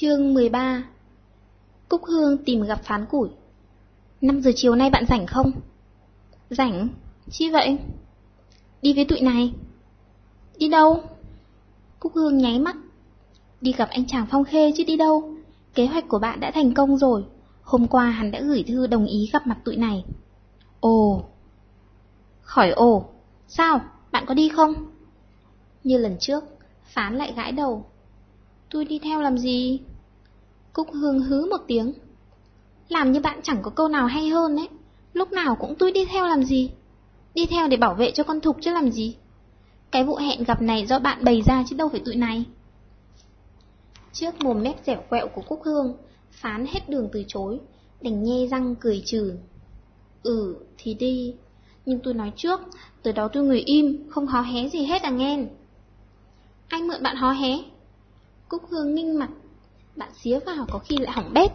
Chương 13 Cúc Hương tìm gặp phán củi 5 giờ chiều nay bạn rảnh không? Rảnh? Chi vậy? Đi với tụi này Đi đâu? Cúc Hương nháy mắt Đi gặp anh chàng Phong Khê chứ đi đâu Kế hoạch của bạn đã thành công rồi Hôm qua hắn đã gửi thư đồng ý gặp mặt tụi này Ồ Khỏi ồ Sao? Bạn có đi không? Như lần trước, Phán lại gãi đầu Tôi đi theo làm gì? Cúc Hương hứ một tiếng. Làm như bạn chẳng có câu nào hay hơn ấy. Lúc nào cũng tôi đi theo làm gì? Đi theo để bảo vệ cho con thục chứ làm gì? Cái vụ hẹn gặp này do bạn bày ra chứ đâu phải tụi này. Trước mồm mép dẻo quẹo của Cúc Hương, Phán hết đường từ chối, Đành nhe răng cười trừ. Ừ thì đi. Nhưng tôi nói trước, Từ đó tôi người im, Không hó hé gì hết à nghe. Anh mượn bạn hó hé. Cúc Hương ninh mặt. Bạn xía vào có khi lại hỏng bếp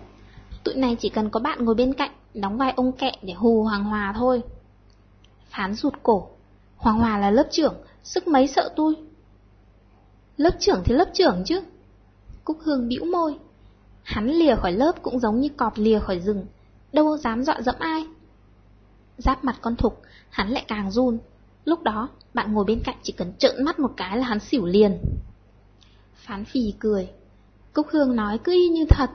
Tụi này chỉ cần có bạn ngồi bên cạnh, Đóng vai ông kẹ để hù Hoàng Hòa thôi. Phán rụt cổ. Hoàng Hòa là lớp trưởng, Sức mấy sợ tôi? Lớp trưởng thì lớp trưởng chứ. Cúc Hương bĩu môi. Hắn lìa khỏi lớp cũng giống như cọp lìa khỏi rừng. Đâu dám dọa dẫm ai? Giáp mặt con thục, Hắn lại càng run. Lúc đó, bạn ngồi bên cạnh chỉ cần trợn mắt một cái là hắn xỉu liền. Phán phì cười. Cúc Hương nói cứ y như thật.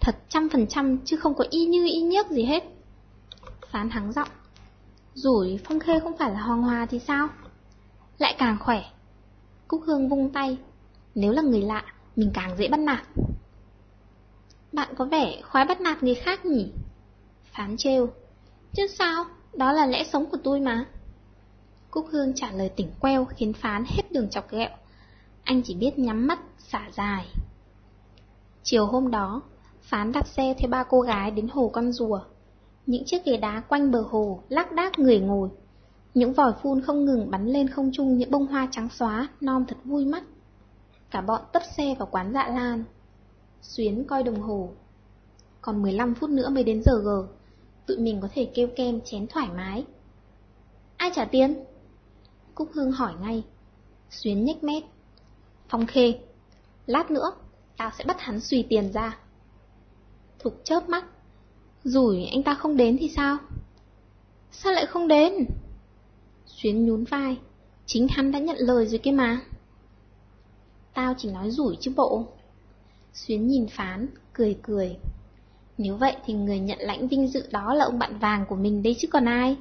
Thật trăm phần trăm chứ không có y như y nhiếc gì hết. Phán hắng giọng. Rủi Phong Khê không phải là Hoàng Hòa thì sao? Lại càng khỏe. Cúc Hương vung tay. Nếu là người lạ, Mình càng dễ bắt nạt. Bạn có vẻ khoái bắt nạt người khác nhỉ? Phán trêu. Chứ sao? Đó là lẽ sống của tôi mà. Cúc Hương trả lời tỉnh queo Khiến Phán hết đường chọc ghẹo. Anh chỉ biết nhắm mắt, xả dài. Chiều hôm đó, Phán đặt xe theo ba cô gái đến hồ con rùa. Những chiếc ghế đá quanh bờ hồ Lác đác người ngồi. Những vòi phun không ngừng bắn lên không trung Những bông hoa trắng xóa, Non thật vui mắt. Cả bọn tấp xe vào quán dạ lan. Xuyến coi đồng hồ. Còn 15 phút nữa mới đến giờ gờ Tụi mình có thể kêu kem chén thoải mái. Ai trả tiền? Cúc Hương hỏi ngay. Xuyến nhếch mép. Phong khê. Lát nữa, Tao sẽ bắt hắn xùy tiền ra. Thục chớp mắt. Rủi anh ta không đến thì sao? Sao lại không đến? Xuyến nhún vai. Chính hắn đã nhận lời rồi kia mà. Tao chỉ nói rủi chứ bộ. Xuyến nhìn phán, Cười cười. Nếu vậy thì người nhận lãnh vinh dự đó là ông bạn vàng của mình đấy chứ còn ai?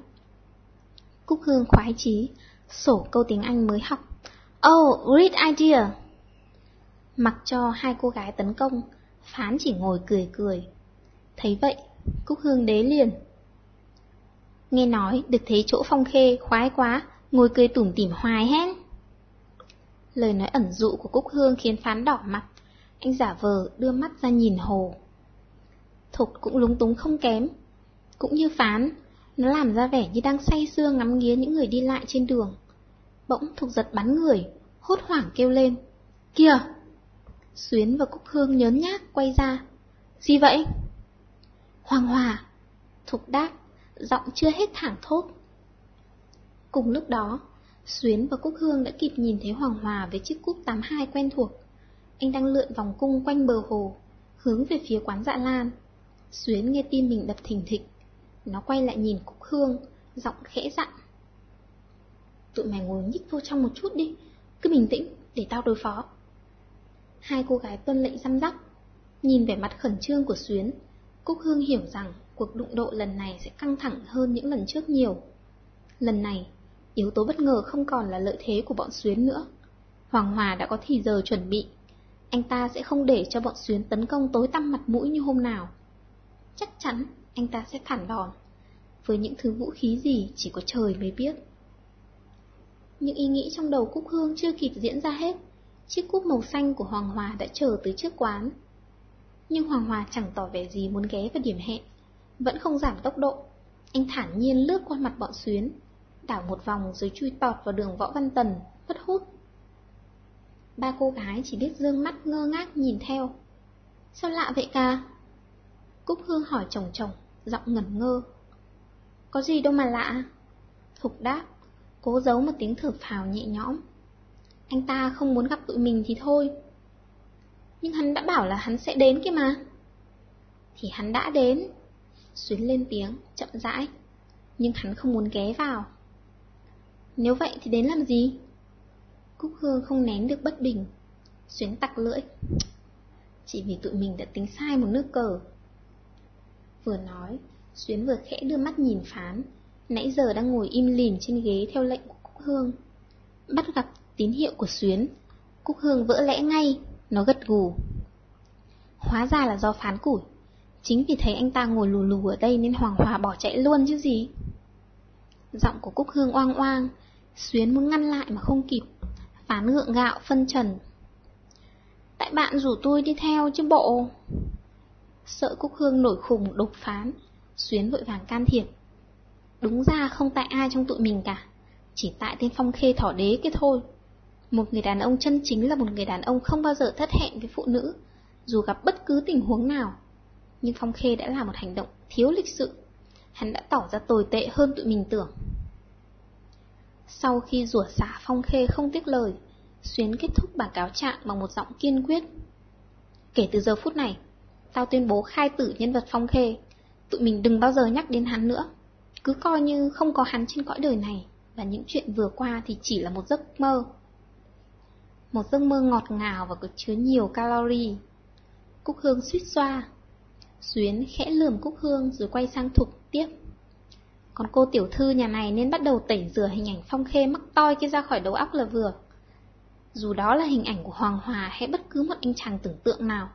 Cúc Hương khoái chí, Sổ câu tiếng Anh mới học. Oh, great idea Mặc cho hai cô gái tấn công Phán chỉ ngồi cười cười Thấy vậy, Cúc Hương đế liền. Nghe nói được thấy chỗ phong khê khoái quá, ngồi cười tủm tỉm hoài hen. Lời nói ẩn dụ của Cúc Hương khiến phán đỏ mặt, anh giả vờ đưa mắt ra nhìn hồ. Thục cũng lúng túng không kém, cũng như phán, nó làm ra vẻ như đang say sưa ngắm nghía những người đi lại trên đường. Bỗng Thục giật bắn người, hốt hoảng kêu lên. Kìa! Xuyến và Cúc Hương nhớn nhác quay ra. Gì vậy? Hoàng Hòa! Thục đáp, giọng chưa hết thẳng thốt. Cùng lúc đó, Xuyến và Cúc Hương đã kịp nhìn thấy Hoàng Hòa với chiếc cúp 82 quen thuộc. Anh đang lượn vòng cung quanh bờ hồ, hướng về phía quán dạ lan. Xuyến nghe tim mình đập thình thịch. Nó quay lại nhìn Cúc Hương, giọng khẽ dặn. Tụi mày ngồi nhích vô trong một chút đi, cứ bình tĩnh, để tao đối phó. Hai cô gái tuân lệnh răm rắp, nhìn vẻ mặt khẩn trương của Xuyến, Cúc Hương hiểu rằng cuộc đụng độ lần này sẽ căng thẳng hơn những lần trước nhiều. Lần này, yếu tố bất ngờ không còn là lợi thế của bọn Xuyến nữa. Hoàng Hòa đã có thì giờ chuẩn bị. Anh ta sẽ không để cho bọn Xuyến tấn công tối tăm mặt mũi như hôm nào. Chắc chắn anh ta sẽ phản đòn. Với những thứ vũ khí gì chỉ có trời mới biết. Những ý nghĩ trong đầu Cúc Hương chưa kịp diễn ra hết. Chiếc cúp màu xanh của Hoàng Hòa đã chờ tới trước quán. Nhưng Hoàng Hòa chẳng tỏ vẻ gì muốn ghé vào điểm hẹn. Vẫn không giảm tốc độ. Anh thản nhiên lướt qua mặt bọn xuyến. Đảo một vòng rồi chui tọt vào đường Võ Văn Tần, hất hút. Ba cô gái chỉ biết dương mắt ngơ ngác nhìn theo. Sao lạ vậy ca? Cúc Hương hỏi chồng chồng, Giọng ngẩn ngơ. Có gì đâu mà lạ. Thục đáp. Cố giấu một tiếng thở phào nhẹ nhõm Anh ta không muốn gặp tụi mình thì thôi Nhưng hắn đã bảo là hắn sẽ đến kia mà. Thì hắn đã đến. Xuyến lên tiếng, chậm rãi. Nhưng hắn không muốn ghé vào. Nếu vậy thì đến làm gì? Cúc Hương không nén được bất bình. Xuyến tặc lưỡi. Chỉ vì tụi mình đã tính sai một nước cờ. Vừa nói, Xuyến vừa khẽ đưa mắt nhìn phán, nãy giờ đang ngồi im lìm trên ghế theo lệnh của Cúc Hương. Bắt gặp tín hiệu của Xuyến, Cúc Hương vỡ lẽ ngay, nó gật gù. Hóa ra là do phán củi, chính vì thấy anh ta ngồi lù lù ở đây nên Hoàng Hòa bỏ chạy luôn chứ gì. Giọng của Cúc Hương oang oang, Xuyến muốn ngăn lại mà không kịp, phán ngượng gạo phân trần. Tại bạn rủ tôi đi theo chứ bộ. Sợ Cúc Hương nổi khùng đột phán, Xuyến vội vàng can thiệp. Đúng ra không tại ai trong tụi mình cả, chỉ tại tên Phong Khê thỏ đế kia thôi. Một người đàn ông chân chính là một người đàn ông không bao giờ thất hẹn với phụ nữ, dù gặp bất cứ tình huống nào. Nhưng Phong Khê đã là một hành động thiếu lịch sự. Hắn đã tỏ ra tồi tệ hơn tụi mình tưởng. Sau khi rủa xả Phong Khê không tiếc lời, Xuyến kết thúc bản cáo trạng bằng một giọng kiên quyết. Kể từ giờ phút này, tao tuyên bố khai tử nhân vật Phong Khê. Tụi mình đừng bao giờ nhắc đến hắn nữa. Cứ coi như không có hắn trên cõi đời này, và những chuyện vừa qua thì chỉ là một giấc mơ. Một giấc mơ ngọt ngào và có chứa nhiều calorie. Cúc Hương suýt xoa. Xuyến khẽ lườm Cúc Hương rồi quay sang Thục tiếp. Còn cô tiểu thư nhà này nên bắt đầu tẩy rửa hình ảnh phong khê mắc toi kia ra khỏi đầu óc là vừa. Dù đó là hình ảnh của Hoàng Hòa hay bất cứ một anh chàng tưởng tượng nào.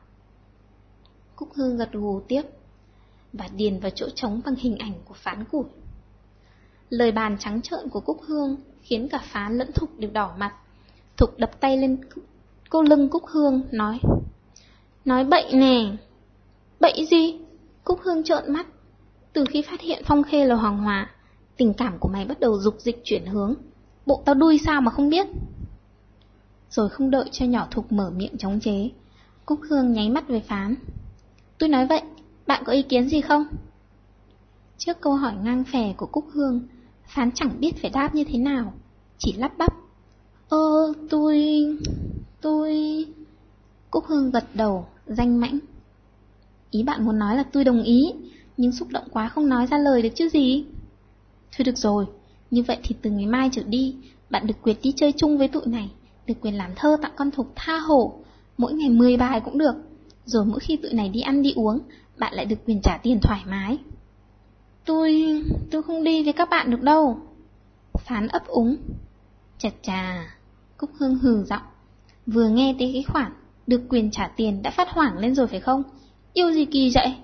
Cúc Hương gật gù tiếp và điền vào chỗ trống bằng hình ảnh của phán củi. Lời bàn trắng trợn của Cúc Hương khiến cả phán lẫn Thục đều đỏ mặt. Thục đập tay lên cô lưng Cúc Hương, nói Nói bậy nè Bậy gì? Cúc Hương trợn mắt Từ khi phát hiện Phong Khê là Hoàng Hòa Tình cảm của mày bắt đầu dục dịch chuyển hướng Bộ tao đuôi sao mà không biết Rồi không đợi cho nhỏ Thục mở miệng chống chế Cúc Hương nháy mắt về phán Tôi nói vậy, bạn có ý kiến gì không? Trước câu hỏi ngang phè của Cúc Hương Phán chẳng biết phải đáp như thế nào Chỉ lắp bắp Ơ, tôi... tôi... Cúc Hương gật đầu, danh mãnh. Ý bạn muốn nói là tôi đồng ý, nhưng xúc động quá không nói ra lời được chứ gì. Thôi được rồi, như vậy thì từ ngày mai trở đi, bạn được quyền đi chơi chung với tụi này, được quyền làm thơ tặng con thục tha hồ, mỗi ngày 10 bài cũng được. Rồi mỗi khi tụi này đi ăn đi uống, bạn lại được quyền trả tiền thoải mái. Tôi... tôi không đi với các bạn được đâu. Phán ấp úng. Chà chà, Cúc Hương hừ giọng. Vừa nghe tới cái khoản được quyền trả tiền đã phát hoảng lên rồi phải không? Yêu gì kỳ vậy?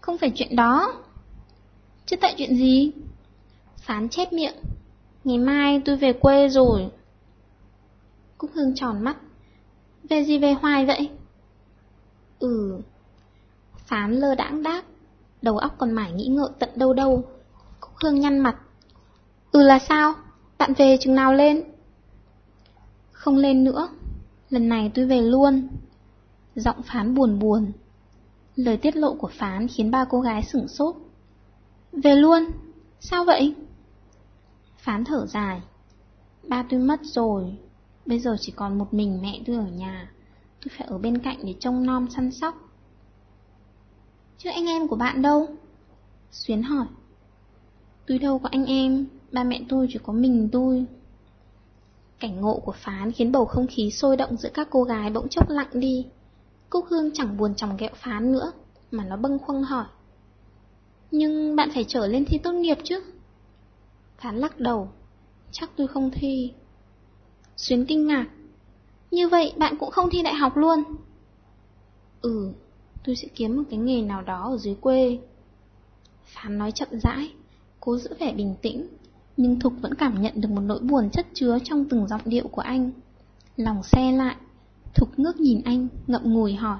Không phải chuyện đó. Chứ tại chuyện gì? Phán chép miệng. Ngày mai tôi về quê rồi. Cúc Hương tròn mắt. Về gì về hoài vậy? Ừ. Phán lơ đãng đáp. Đầu óc còn mải nghĩ ngợi tận đâu đâu. Cúc Hương nhăn mặt. Ừ là sao? Bạn về chừng nào lên? Không lên nữa. Lần này tôi về luôn. Giọng phán buồn buồn. Lời tiết lộ của phán khiến ba cô gái sửng sốt. Về luôn? Sao vậy? Phán thở dài. Ba tôi mất rồi. Bây giờ chỉ còn một mình mẹ tôi ở nhà. Tôi phải ở bên cạnh để trông nom săn sóc. Chứ anh em của bạn đâu? Xuyến hỏi. Tôi đâu có anh em, ba mẹ tôi chỉ có mình tôi. Cảnh ngộ của Phán khiến bầu không khí sôi động giữa các cô gái bỗng chốc lặng đi. Cúc Hương chẳng buồn chồng ghẹo Phán nữa, mà nó bâng khuâng hỏi. Nhưng bạn phải trở lên thi tốt nghiệp chứ? Phán lắc đầu. Chắc tôi không thi. Xuyến kinh ngạc. Như vậy bạn cũng không thi đại học luôn? Ừ, tôi sẽ kiếm một cái nghề nào đó ở dưới quê. Phán nói chậm rãi, cố giữ vẻ bình tĩnh, nhưng Thục vẫn cảm nhận được một nỗi buồn chất chứa trong từng giọng điệu của anh. Lòng xe lại, Thục ngước nhìn anh, ngậm ngùi hỏi.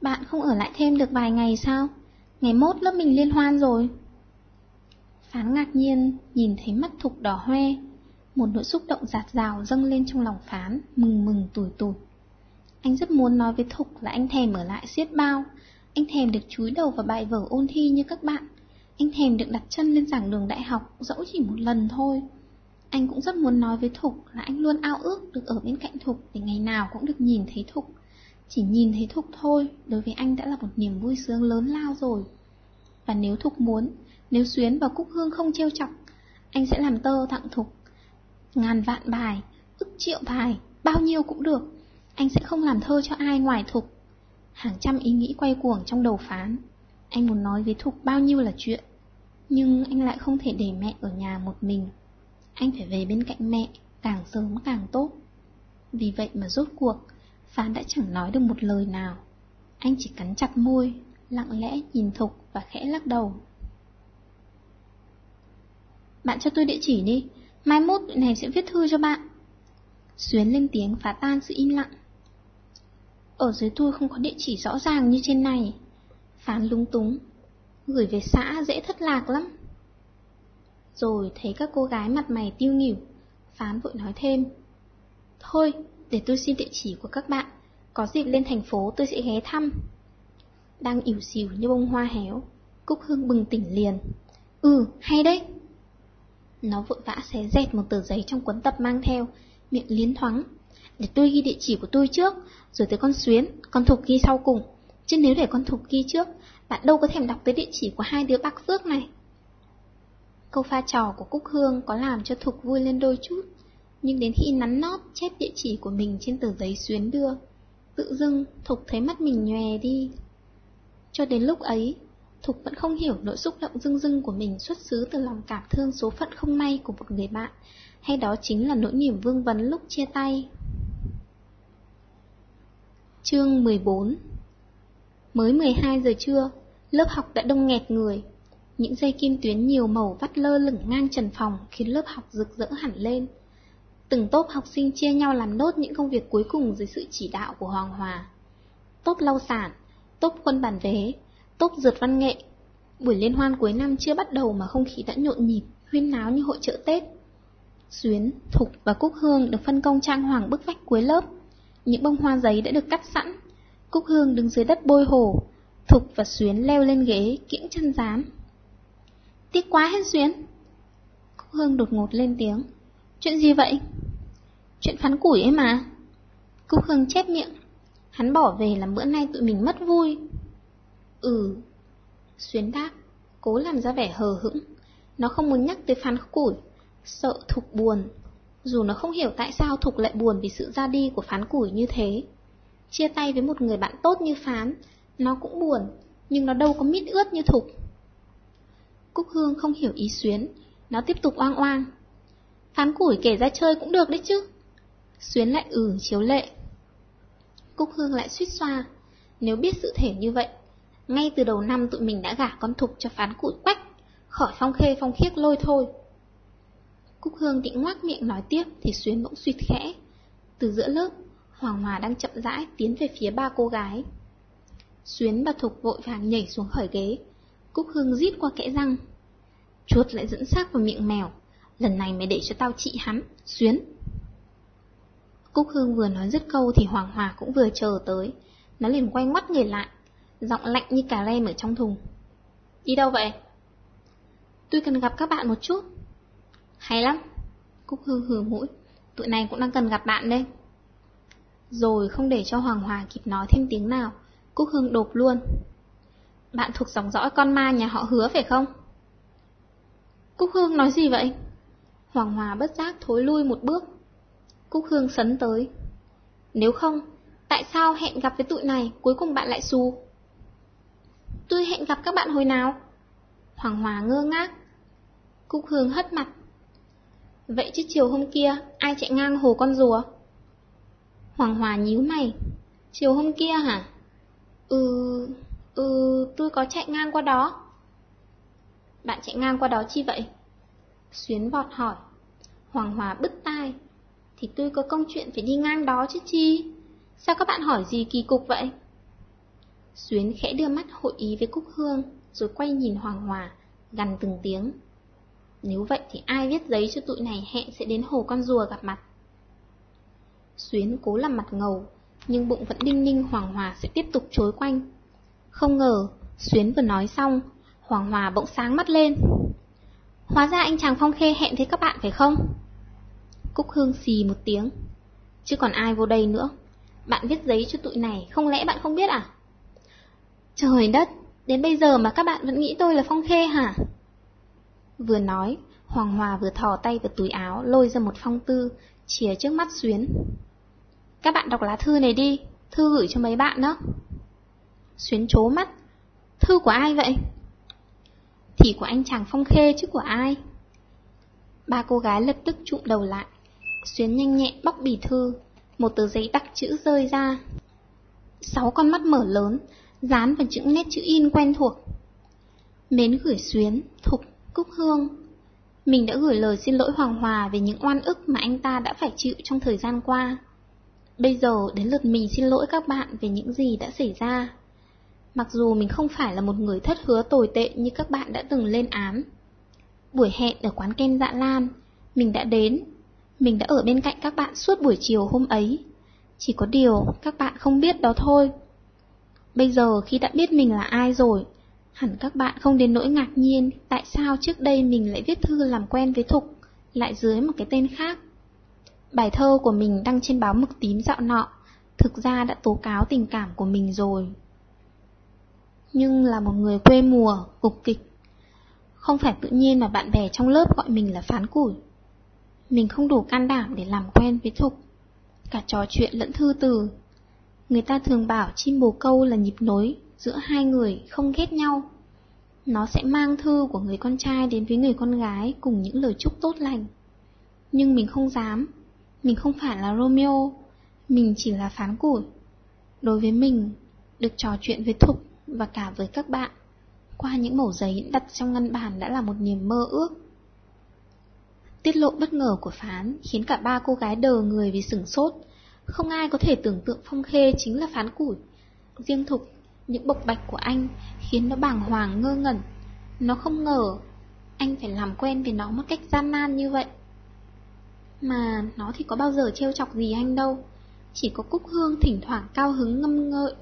Bạn không ở lại thêm được vài ngày sao? Ngày mốt lớp mình liên hoan rồi. Phán ngạc nhiên, nhìn thấy mắt Thục đỏ hoe. Một nỗi xúc động giạt rào dâng lên trong lòng Phán, mừng mừng tủi tủi. Anh rất muốn nói với Thục là anh thèm ở lại siết bao. Anh thèm được chúi đầu vào bài vở ôn thi như các bạn. Anh thèm được đặt chân lên giảng đường đại học dẫu chỉ một lần thôi. Anh cũng rất muốn nói với Thục là anh luôn ao ước được ở bên cạnh Thục để ngày nào cũng được nhìn thấy Thục. Chỉ nhìn thấy Thục thôi, đối với anh đã là một niềm vui sướng lớn lao rồi. Và nếu Thục muốn, nếu Xuyến và Cúc Hương không trêu chọc, anh sẽ làm tơ tặng Thục. Ngàn vạn bài, ức triệu bài, bao nhiêu cũng được. Anh sẽ không làm thơ cho ai ngoài Thục. Hàng trăm ý nghĩ quay cuồng trong đầu phán. Anh muốn nói với Thục bao nhiêu là chuyện. Nhưng anh lại không thể để mẹ ở nhà một mình. Anh phải về bên cạnh mẹ, càng sớm càng tốt. Vì vậy mà rốt cuộc, Phán đã chẳng nói được một lời nào. Anh chỉ cắn chặt môi, lặng lẽ nhìn Thục và khẽ lắc đầu. Bạn cho tôi địa chỉ đi, mai mốt tụi này sẽ viết thư cho bạn. Xuyến lên tiếng phá tan sự im lặng. Ở dưới tôi không có địa chỉ rõ ràng như trên này. Phán lúng túng, gửi về xã dễ thất lạc lắm. Rồi thấy các cô gái mặt mày tiêu nghỉu, Phán vội nói thêm. Thôi, để tôi xin địa chỉ của các bạn, có dịp lên thành phố tôi sẽ ghé thăm. Đang ỉu xìu như bông hoa héo, Cúc Hương bừng tỉnh liền. Ừ, hay đấy. Nó vội vã xé dẹt một tờ giấy trong cuốn tập mang theo, miệng liến thoáng. Để tôi ghi địa chỉ của tôi trước, rồi tới con Xuyến, con Thục ghi sau cùng. Chứ nếu để con Thục ghi trước, bạn đâu có thèm đọc tới địa chỉ của hai đứa bác Phước này. Câu pha trò của Cúc Hương có làm cho Thục vui lên đôi chút, nhưng đến khi nắn nót chép địa chỉ của mình trên tờ giấy Xuyến đưa, tự dưng Thục thấy mắt mình nhòe đi. Cho đến lúc ấy, Thục vẫn không hiểu nỗi xúc động dưng dưng của mình xuất xứ từ lòng cảm thương số phận không may của một người bạn, hay đó chính là nỗi niềm vương vấn lúc chia tay. Chương 14 Mới 12 giờ trưa, lớp học đã đông nghẹt người. Những dây kim tuyến nhiều màu vắt lơ lửng ngang trần phòng khiến lớp học rực rỡ hẳn lên. Từng tốp học sinh chia nhau làm nốt những công việc cuối cùng dưới sự chỉ đạo của Hoàng Hòa. Tốp lau sản, tốp quân bản vé, tốp dượt văn nghệ. Buổi liên hoan cuối năm chưa bắt đầu mà không khí đã nhộn nhịp, huyên náo như hội chợ Tết. Xuyến, Thục và Cúc Hương được phân công trang hoàng bức vách cuối lớp. Những bông hoa giấy đã được cắt sẵn. Cúc Hương đứng dưới đất bôi hổ, Thục và Xuyến leo lên ghế, kiễng chân dám. Tiếc quá hết Xuyến. Cúc Hương đột ngột lên tiếng. Chuyện gì vậy? Chuyện phán củi ấy mà. Cúc Hương chép miệng. Hắn bỏ về làm bữa nay tụi mình mất vui. Ừ. Xuyến đáp, cố làm ra vẻ hờ hững. Nó không muốn nhắc tới phán củi, sợ Thục buồn. Dù nó không hiểu tại sao Thục lại buồn vì sự ra đi của phán củi như thế. Chia tay với một người bạn tốt như phán, nó cũng buồn, nhưng nó đâu có mít ướt như Thục. Cúc Hương không hiểu ý Xuyến, nó tiếp tục oang oang. Phán củi kể ra chơi cũng được đấy chứ. Xuyến lại ừ chiếu lệ. Cúc Hương lại suýt xoa. Nếu biết sự thể như vậy, ngay từ đầu năm tụi mình đã gả con thục cho phán củi quách, khỏi phong khê phong khiết lôi thôi. Cúc Hương định ngoác miệng nói tiếp thì Xuyến bỗng suýt khẽ. Từ giữa lớp, Hoàng Hòa đang chậm rãi tiến về phía ba cô gái. Xuyến và Thục vội vàng nhảy xuống khỏi ghế. Cúc Hương rít qua kẽ răng. Chuột lại dẫn xác vào miệng mèo. Lần này mày để cho tao trị hắn, Xuyến. Cúc Hương vừa nói dứt câu thì Hoàng Hòa cũng vừa chờ tới. Nó liền quay ngoắt người lại, giọng lạnh như cà lem ở trong thùng. Đi đâu vậy? Tôi cần gặp các bạn một chút. Hay lắm. Cúc Hương hừ mũi. Tụi này cũng đang cần gặp bạn đây. Rồi không để cho Hoàng Hòa kịp nói thêm tiếng nào, Cúc Hương đột luôn. Bạn thuộc dòng dõi con ma nhà họ hứa phải không? Cúc Hương nói gì vậy? Hoàng Hòa bất giác thối lui một bước. Cúc Hương sấn tới. Nếu không, tại sao hẹn gặp với tụi này cuối cùng bạn lại xù? Tôi hẹn gặp các bạn hồi nào? Hoàng Hòa ngơ ngác. Cúc Hương hất mặt. Vậy chứ chiều hôm kia, ai chạy ngang hồ con rùa? Hoàng Hòa nhíu mày. Chiều hôm kia hả? Ừ, ừ, tôi có chạy ngang qua đó. Bạn chạy ngang qua đó chi vậy? Xuyến vọt hỏi. Hoàng Hòa bứt tai. Thì tôi có công chuyện phải đi ngang đó chứ chi? Sao các bạn hỏi gì kỳ cục vậy? Xuyến khẽ đưa mắt hội ý với Cúc Hương, rồi quay nhìn Hoàng Hòa, gần từng tiếng. Nếu vậy thì ai viết giấy cho tụi này hẹn sẽ đến hồ con rùa gặp mặt? Xuyến cố làm mặt ngầu, nhưng bụng vẫn đinh ninh Hoàng Hòa sẽ tiếp tục chối quanh. Không ngờ, Xuyến vừa nói xong, Hoàng Hòa bỗng sáng mắt lên. Hóa ra anh chàng Phong Khê hẹn với các bạn phải không? Cúc Hương xì một tiếng. Chứ còn ai vô đây nữa. Bạn viết giấy cho tụi này, không lẽ bạn không biết à? Trời đất, đến bây giờ mà các bạn vẫn nghĩ tôi là Phong Khê hả? Vừa nói, Hoàng Hòa vừa thò tay vào túi áo, lôi ra một phong tư, chìa trước mắt Xuyến. Các bạn đọc lá thư này đi, thư gửi cho mấy bạn đó. Xuyến chố mắt, thư của ai vậy? Thì của anh chàng Phong Khê chứ của ai? Ba cô gái lập tức trụm đầu lại, Xuyến nhanh nhẹn bóc bì thư, một tờ giấy đặc chữ rơi ra. Sáu con mắt mở lớn, dán vào những nét chữ in quen thuộc. Mến gửi Xuyến, Thục, Cúc Hương. Mình đã gửi lời xin lỗi Hoàng Hòa về những oan ức mà anh ta đã phải chịu trong thời gian qua. Bây giờ đến lượt mình xin lỗi các bạn về những gì đã xảy ra. Mặc dù mình không phải là một người thất hứa tồi tệ như các bạn đã từng lên án. Buổi hẹn ở quán kem dạ lan, mình đã đến. Mình đã ở bên cạnh các bạn suốt buổi chiều hôm ấy. Chỉ có điều các bạn không biết đó thôi. Bây giờ khi đã biết mình là ai rồi, hẳn các bạn không đến nỗi ngạc nhiên tại sao trước đây mình lại viết thư làm quen với Thục, lại dưới một cái tên khác. Bài thơ của mình đăng trên báo mực tím dạo nọ, thực ra đã tố cáo tình cảm của mình rồi. Nhưng là một người quê mùa, cục kịch. Không phải tự nhiên mà bạn bè trong lớp gọi mình là phán củi. Mình không đủ can đảm để làm quen với Thục, cả trò chuyện lẫn thư từ. Người ta thường bảo chim bồ câu là nhịp nối giữa hai người không ghét nhau. Nó sẽ mang thư của người con trai đến với người con gái cùng những lời chúc tốt lành. Nhưng mình không dám, mình không phải là Romeo, mình chỉ là phán củi. Đối với mình, được trò chuyện với Thục và cả với các bạn, qua những mẩu giấy đặt trong ngăn bàn đã là một niềm mơ ước. Tiết lộ bất ngờ của Phán khiến cả ba cô gái đờ người vì sửng sốt. Không ai có thể tưởng tượng Phong Khê chính là Phán Củi. Riêng Thục, những bộc bạch của anh khiến nó bàng hoàng, ngơ ngẩn. Nó không ngờ anh phải làm quen với nó một cách gian nan như vậy. Mà nó thì có bao giờ trêu chọc gì anh đâu, Chỉ có Cúc Hương thỉnh thoảng cao hứng ngâm ngợi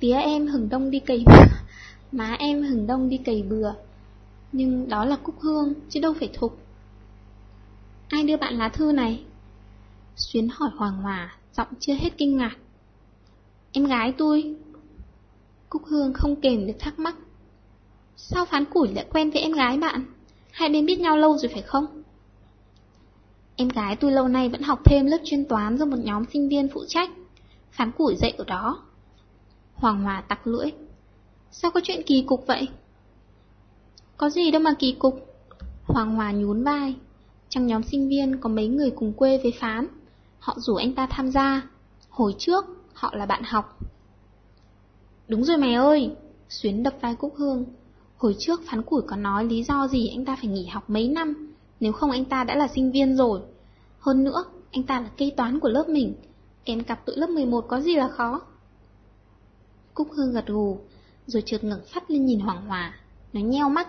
Tía em hừng đông đi cày bừa, Má em hừng đông đi cày bừa, Nhưng đó là Cúc Hương chứ đâu phải Thục Ai đưa bạn lá thư này? Xuyến hỏi Hoàng Hòa, Giọng chưa hết kinh ngạc Em gái tôi Cúc Hương không kềm được thắc mắc Sao phán củi lại quen với em gái bạn? Hai bên biết nhau lâu rồi phải không? Em gái tôi lâu nay vẫn học thêm lớp chuyên toán do một nhóm sinh viên phụ trách. Phán củi dạy ở đó. Hoàng Hòa tặc lưỡi. Sao có chuyện kỳ cục vậy? Có gì đâu mà kỳ cục. Hoàng Hòa nhún vai. Trong nhóm sinh viên có mấy người cùng quê với Phán. Họ rủ anh ta tham gia. Hồi trước, họ là bạn học. Đúng rồi mày ơi! Xuyến đập vai Cúc Hương. Hồi trước Phán Củi có nói lý do gì anh ta phải nghỉ học mấy năm, nếu không anh ta đã là sinh viên rồi. Hơn nữa, anh ta là cây toán của lớp mình, kèm cặp tụi lớp 11 có gì là khó. Cúc Hương gật gù, rồi trượt ngẩng phát lên nhìn Hoàng Hòa, nó nheo mắt.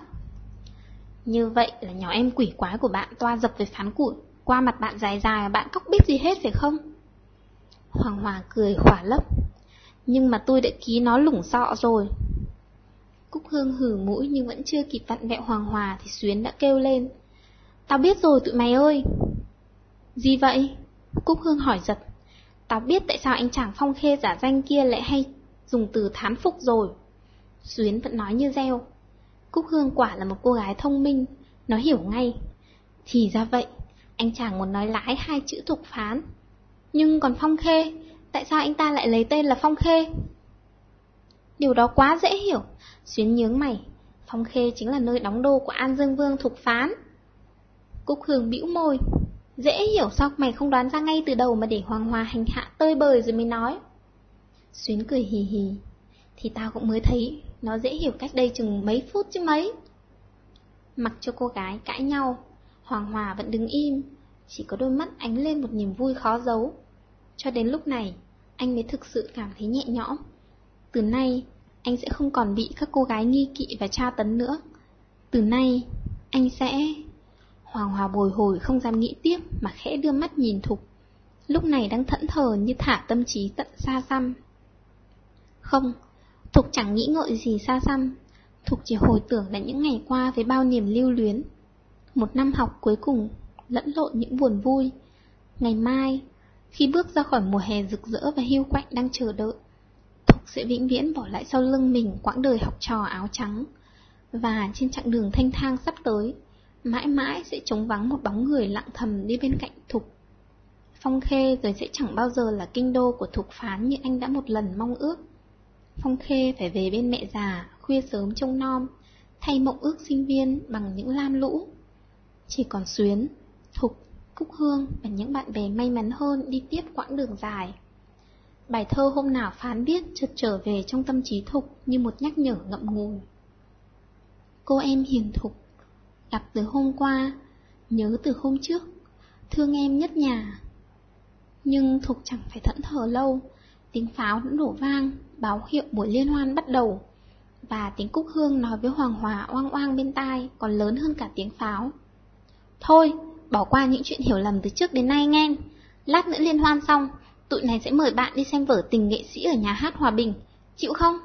Như vậy là nhỏ em quỷ quái của bạn toa dập về phán củi, qua mặt bạn dài dài mà bạn cóc biết gì hết phải không? Hoàng Hòa cười khỏa lấp. Nhưng mà tôi đã ký nó lủng sọ rồi. Cúc Hương hử mũi nhưng vẫn chưa kịp vặn vẹo Hoàng Hòa thì Xuyến đã kêu lên. Tao biết rồi tụi mày ơi. Gì vậy? Cúc Hương hỏi giật. Tao biết tại sao anh chàng phong khê giả danh kia lại hay dùng từ thán phục rồi. Xuyến vẫn nói như reo. Cúc Hương quả là một cô gái thông minh, nó hiểu ngay. Thì ra vậy, anh chàng muốn nói lái hai chữ thục phán. Nhưng còn Phong Khê, tại sao anh ta lại lấy tên là Phong Khê? Điều đó quá dễ hiểu, Xuyến nhướng mày. Phong Khê chính là nơi đóng đô của An Dương Vương thuộc phán. Cúc Hương bĩu môi. Dễ hiểu sao mày không đoán ra ngay từ đầu mà để Hoàng Hòa hành hạ tơi bời rồi mới nói. Xuyến cười hì hì. Thì tao cũng mới thấy nó dễ hiểu cách đây chừng mấy phút chứ mấy. Mặc cho cô gái cãi nhau, Hoàng Hòa vẫn đứng im, chỉ có đôi mắt ánh lên một niềm vui khó giấu. Cho đến lúc này, anh mới thực sự cảm thấy nhẹ nhõm. Từ nay, anh sẽ không còn bị các cô gái nghi kỵ và tra tấn nữa. Từ nay, anh sẽ... Hoàng Hòa bồi hồi không dám nghĩ tiếp mà khẽ đưa mắt nhìn Thục. Lúc này đang thẫn thờ như thả tâm trí tận xa xăm. Không, Thục chẳng nghĩ ngợi gì xa xăm. Thục chỉ hồi tưởng lại những ngày qua với bao niềm lưu luyến. Một năm học cuối cùng lẫn lộn những buồn vui. Ngày mai, khi bước ra khỏi mùa hè rực rỡ và hiu quạnh đang chờ đợi, Thục sẽ vĩnh viễn bỏ lại sau lưng mình quãng đời học trò áo trắng. Và trên chặng đường thanh thang sắp tới, mãi mãi sẽ trống vắng một bóng người lặng thầm đi bên cạnh Thục. Phong Khê rồi sẽ chẳng bao giờ là kinh đô của Thục Phán như anh đã một lần mong ước. Phong Khê phải về bên mẹ già, khuya sớm trông nom, thay mộng ước sinh viên bằng những lam lũ. Chỉ còn Xuyến, Thục, Cúc Hương và những bạn bè may mắn hơn đi tiếp quãng đường dài. Bài thơ hôm nào phán viết chợt trở về trong tâm trí Thục như một nhắc nhở ngậm ngùi. Cô em hiền Thục, gặp từ hôm qua, nhớ từ hôm trước, thương em nhất nhà. Nhưng Thục chẳng phải thẫn thờ lâu, tiếng pháo đã nổ vang, báo hiệu buổi liên hoan bắt đầu. Và tiếng Cúc Hương nói với Hoàng Hòa oang oang bên tai còn lớn hơn cả tiếng pháo. Thôi, bỏ qua những chuyện hiểu lầm từ trước đến nay nghe. Lát nữa liên hoan xong, tụi này sẽ mời bạn đi xem vở tình nghệ sĩ ở nhà hát Hòa Bình. Chịu không?